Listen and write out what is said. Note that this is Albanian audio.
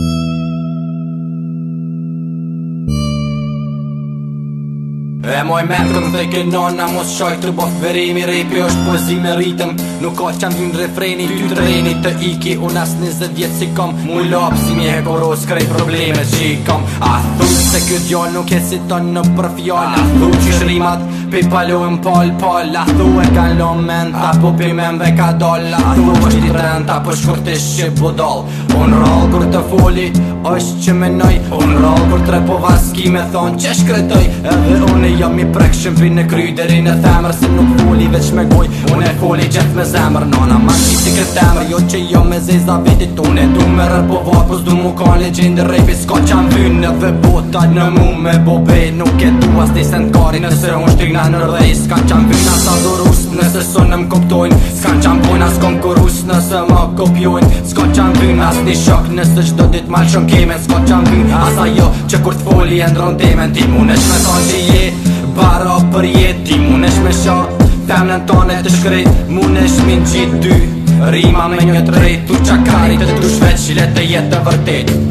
Thank you. E moj me dhe më mos shoj të bof veremi Repi është poezi rritëm Nuk ka që ndin refreni ty të reni të iki Unë as një zë djetë si kom Mu lopë si mi hekoros krej probleme që i kom A thu se kjo djoll nuk e si ton në për fjoll A thu që shrimat pi palu në pol pol A thu e ka lom A po pi dhe ka doll A thu po që ti të renta për shkurti budoll Unë rollë kur të foli është që me Unë rollë kur të repovaski me thonë që shkretoj Edhe unë jam i prekshëm vi në kry deri në themër Se nuk foli veç me goj Unë e foli gjithë me zemër Nona ma një si kre temër Jo që jo me zez da vitit Unë e du me rër po vakus Du mu ka një gjindë rejpi Ska që am vynë në dhe bota Në mu me bobe Nuk e tu as sen sendkari Nëse unë shtik në në rrej Ska që am vynë asa dhuru nëse së nëm koptojnë Ska qan bojnë asë kom nëse më kopjojnë Ska qanë bynë asë një shok nëse qdo dit malë shën kemen Ska qanë bynë asë ajo që kur të foli e ndronë temen Ti mune shme të që je, baro për je Ti mune shme shë femnën të të shkrej Mune shme që i dy, rima me një të Tu qakari të të të e jetë të vërtet